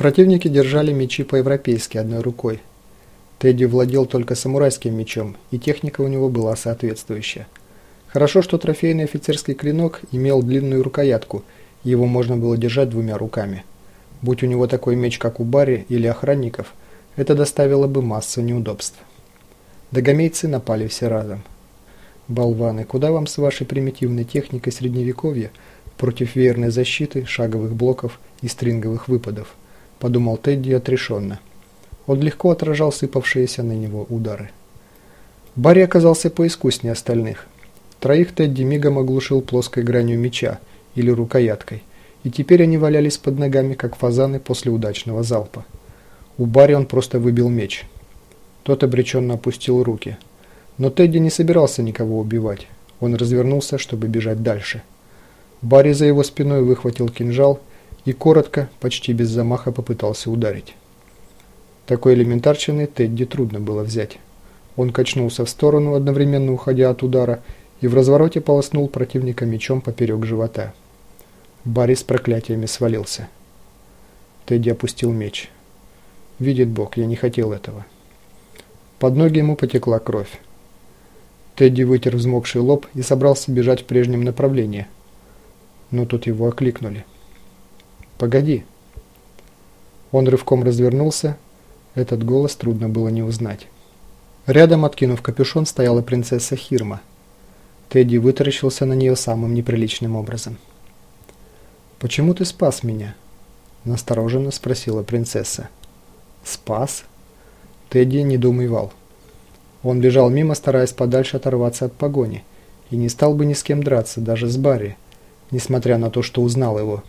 Противники держали мечи по-европейски одной рукой. Тедди владел только самурайским мечом, и техника у него была соответствующая. Хорошо, что трофейный офицерский клинок имел длинную рукоятку, его можно было держать двумя руками. Будь у него такой меч, как у Барри или охранников, это доставило бы массу неудобств. Дагомейцы напали все разом. Болваны, куда вам с вашей примитивной техникой средневековья против веерной защиты, шаговых блоков и стринговых выпадов? Подумал Тедди отрешенно. Он легко отражал сыпавшиеся на него удары. Барри оказался поискуснее остальных. Троих Тедди мигом оглушил плоской гранью меча или рукояткой, и теперь они валялись под ногами, как фазаны после удачного залпа. У Барри он просто выбил меч. Тот обреченно опустил руки – но Тедди не собирался никого убивать. Он развернулся, чтобы бежать дальше. Барри за его спиной выхватил кинжал и коротко, почти без замаха попытался ударить. Такой элементарщины Тедди трудно было взять. Он качнулся в сторону, одновременно уходя от удара, и в развороте полоснул противника мечом поперек живота. Барри с проклятиями свалился. Тедди опустил меч. Видит Бог, я не хотел этого. Под ноги ему потекла кровь. Тедди вытер взмокший лоб и собрался бежать в прежнем направлении. Но тут его окликнули. «Погоди!» Он рывком развернулся. Этот голос трудно было не узнать. Рядом, откинув капюшон, стояла принцесса Хирма. Тедди вытаращился на нее самым неприличным образом. «Почему ты спас меня?» – настороженно спросила принцесса. «Спас?» Тедди недоумевал. Он бежал мимо, стараясь подальше оторваться от погони, и не стал бы ни с кем драться, даже с Барри, несмотря на то, что узнал его.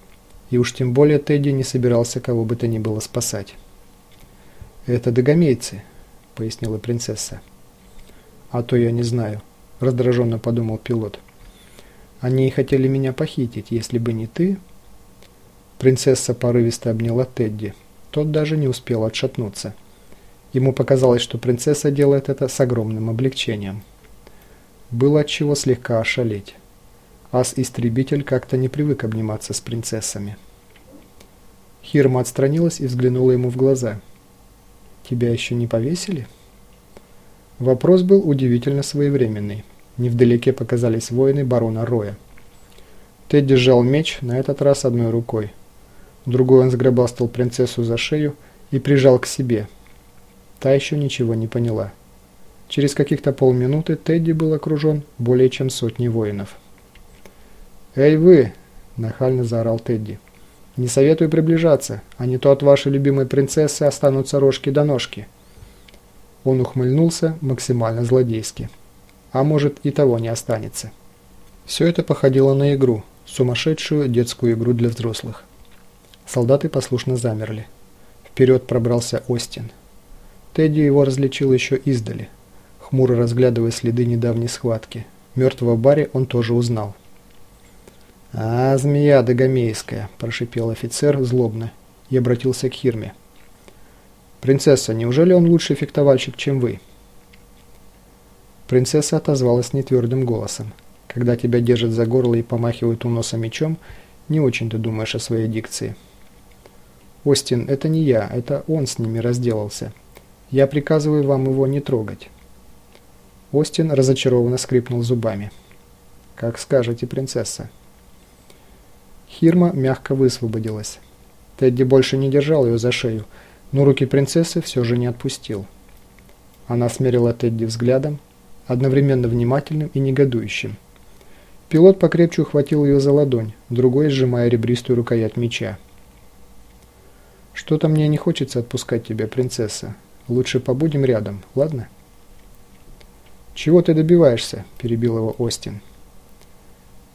И уж тем более Тедди не собирался кого бы то ни было спасать. «Это догомейцы», — пояснила принцесса. «А то я не знаю», — раздраженно подумал пилот. «Они хотели меня похитить, если бы не ты...» Принцесса порывисто обняла Тедди. Тот даже не успел отшатнуться. Ему показалось, что принцесса делает это с огромным облегчением. Было от чего слегка ошалеть. Ас-истребитель как-то не привык обниматься с принцессами. Хирма отстранилась и взглянула ему в глаза. «Тебя еще не повесили?» Вопрос был удивительно своевременный. Невдалеке показались воины барона Роя. Тедди сжал меч, на этот раз одной рукой. Другой он сгробастал принцессу за шею и прижал к себе – Та еще ничего не поняла. Через каких-то полминуты Тедди был окружен более чем сотней воинов. «Эй вы!» – нахально заорал Тедди. «Не советую приближаться, а не то от вашей любимой принцессы останутся рожки до ножки». Он ухмыльнулся максимально злодейски. А может и того не останется. Все это походило на игру, сумасшедшую детскую игру для взрослых. Солдаты послушно замерли. Вперед пробрался Остин. Тедди его различил еще издали, хмуро разглядывая следы недавней схватки. Мертвого Барри он тоже узнал. «А, змея догомейская!» – прошипел офицер злобно и обратился к Хирме. «Принцесса, неужели он лучший фехтовальщик, чем вы?» Принцесса отозвалась нетвердым голосом. «Когда тебя держат за горло и помахивают у носа мечом, не очень ты думаешь о своей дикции». «Остин, это не я, это он с ними разделался. Я приказываю вам его не трогать». Остин разочарованно скрипнул зубами. «Как скажете, принцесса». Хирма мягко высвободилась. Тедди больше не держал ее за шею, но руки принцессы все же не отпустил. Она смерила Тедди взглядом, одновременно внимательным и негодующим. Пилот покрепче ухватил ее за ладонь, другой сжимая ребристую рукоять меча. «Что-то мне не хочется отпускать тебя, принцесса», Лучше побудем рядом, ладно?» «Чего ты добиваешься?» – перебил его Остин.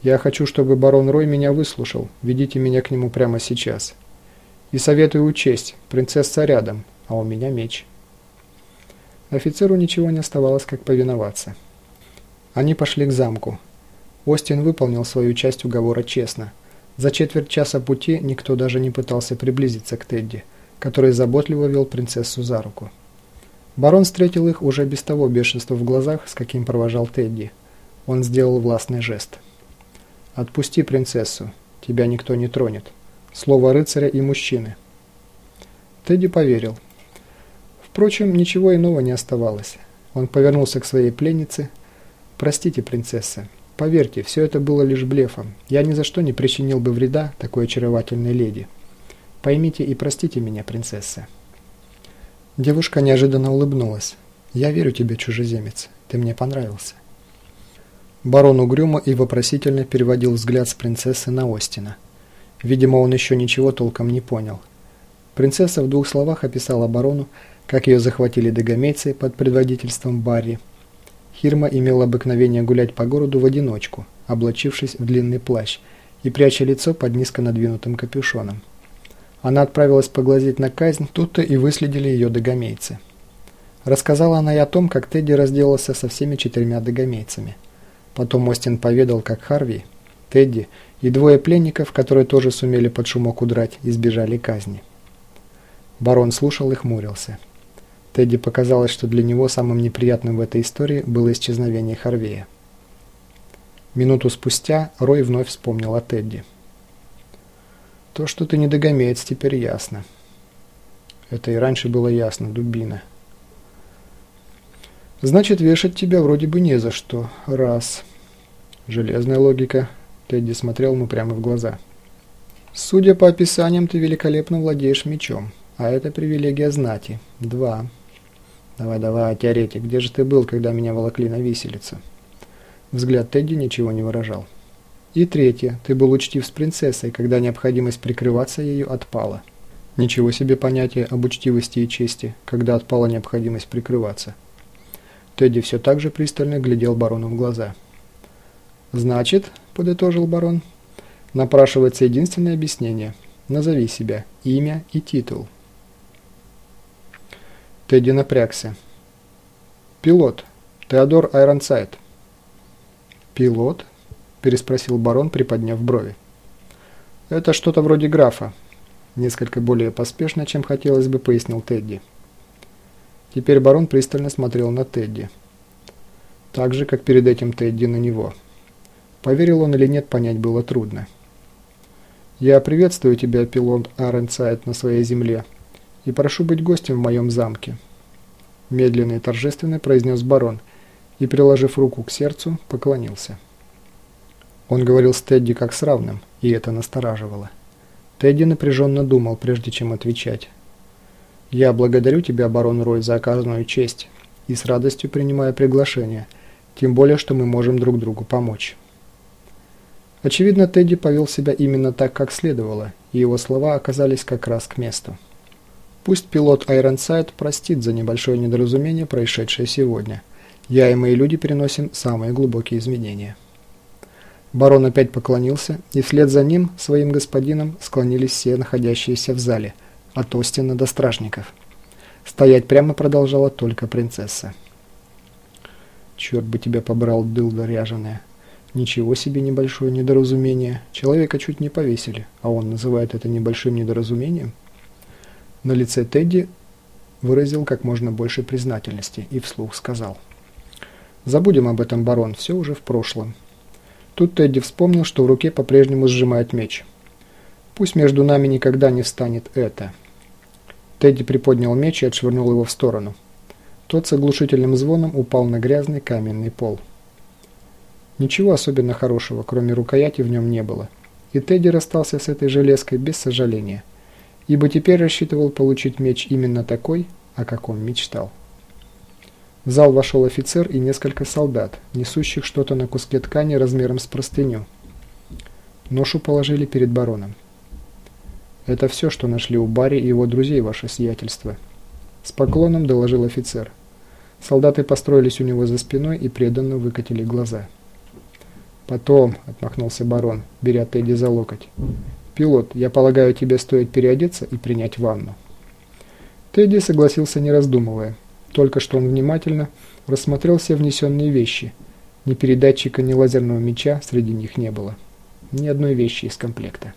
«Я хочу, чтобы барон Рой меня выслушал. Ведите меня к нему прямо сейчас. И советую учесть, принцесса рядом, а у меня меч». Офицеру ничего не оставалось, как повиноваться. Они пошли к замку. Остин выполнил свою часть уговора честно. За четверть часа пути никто даже не пытался приблизиться к Тедди, который заботливо вел принцессу за руку. Барон встретил их уже без того бешенства в глазах, с каким провожал Тедди. Он сделал властный жест. «Отпусти принцессу. Тебя никто не тронет. Слово рыцаря и мужчины». Тедди поверил. Впрочем, ничего иного не оставалось. Он повернулся к своей пленнице. «Простите, принцесса, поверьте, все это было лишь блефом. Я ни за что не причинил бы вреда такой очаровательной леди. Поймите и простите меня, принцесса». Девушка неожиданно улыбнулась. «Я верю тебе, чужеземец. Ты мне понравился». Барон угрюмо и вопросительно переводил взгляд с принцессы на Остина. Видимо, он еще ничего толком не понял. Принцесса в двух словах описала барону, как ее захватили догомейцы под предводительством Барри. Хирма имела обыкновение гулять по городу в одиночку, облачившись в длинный плащ и пряча лицо под низко надвинутым капюшоном. Она отправилась поглазеть на казнь, тут-то и выследили ее догомейцы. Рассказала она и о том, как Тедди разделался со всеми четырьмя догомейцами. Потом Остин поведал, как Харви, Тедди и двое пленников, которые тоже сумели под шумок удрать, избежали казни. Барон слушал и хмурился. Тедди показалось, что для него самым неприятным в этой истории было исчезновение Харвея. Минуту спустя Рой вновь вспомнил о Тедди. То, что ты недогомеец, теперь ясно. Это и раньше было ясно, дубина. Значит, вешать тебя вроде бы не за что. Раз. Железная логика. Тедди смотрел ему прямо в глаза. Судя по описаниям, ты великолепно владеешь мечом. А это привилегия знати. Два. Давай, давай, теоретик, где же ты был, когда меня волокли на виселицу? Взгляд Тедди ничего не выражал. И третье. Ты был учтив с принцессой, когда необходимость прикрываться ею отпала. Ничего себе понятие об учтивости и чести, когда отпала необходимость прикрываться. Тедди все так же пристально глядел барону в глаза. «Значит», — подытожил барон, — «напрашивается единственное объяснение. Назови себя, имя и титул». Тедди напрягся. «Пилот. Теодор Айронсайд». «Пилот?» переспросил барон, приподняв брови. «Это что-то вроде графа», – несколько более поспешно, чем хотелось бы, пояснил Тедди. Теперь барон пристально смотрел на Тедди. Так же, как перед этим Тедди на него. Поверил он или нет, понять было трудно. «Я приветствую тебя, пилот Аренсайд, на своей земле, и прошу быть гостем в моем замке», – медленно и торжественно произнес барон, и, приложив руку к сердцу, поклонился. Он говорил с Тедди как с равным, и это настораживало. Тедди напряженно думал, прежде чем отвечать. «Я благодарю тебя, барон Рой, за оказанную честь и с радостью принимаю приглашение, тем более, что мы можем друг другу помочь». Очевидно, Тедди повел себя именно так, как следовало, и его слова оказались как раз к месту. Пусть пилот Айронсайд простит за небольшое недоразумение, происшедшее сегодня. Я и мои люди переносим самые глубокие изменения. Барон опять поклонился, и вслед за ним, своим господином, склонились все находящиеся в зале, от Остина до стражников. Стоять прямо продолжала только принцесса. «Черт бы тебя побрал, дылда ряженая! Ничего себе небольшое недоразумение! Человека чуть не повесили, а он называет это небольшим недоразумением?» На лице Тедди выразил как можно больше признательности и вслух сказал. «Забудем об этом, барон, все уже в прошлом. Тут Тедди вспомнил, что в руке по-прежнему сжимает меч. Пусть между нами никогда не встанет это. Тедди приподнял меч и отшвырнул его в сторону. Тот с оглушительным звоном упал на грязный каменный пол. Ничего особенно хорошего, кроме рукояти, в нем не было. И Тедди расстался с этой железкой без сожаления, ибо теперь рассчитывал получить меч именно такой, о каком мечтал. В зал вошел офицер и несколько солдат, несущих что-то на куске ткани размером с простыню. Ношу положили перед бароном. «Это все, что нашли у Барри и его друзей, ваше сиятельство», — с поклоном доложил офицер. Солдаты построились у него за спиной и преданно выкатили глаза. «Потом», — отмахнулся барон, беря Тедди за локоть. «Пилот, я полагаю, тебе стоит переодеться и принять ванну». Тедди согласился, не раздумывая. Только что он внимательно рассмотрел все внесенные вещи. Ни передатчика, ни лазерного меча среди них не было. Ни одной вещи из комплекта.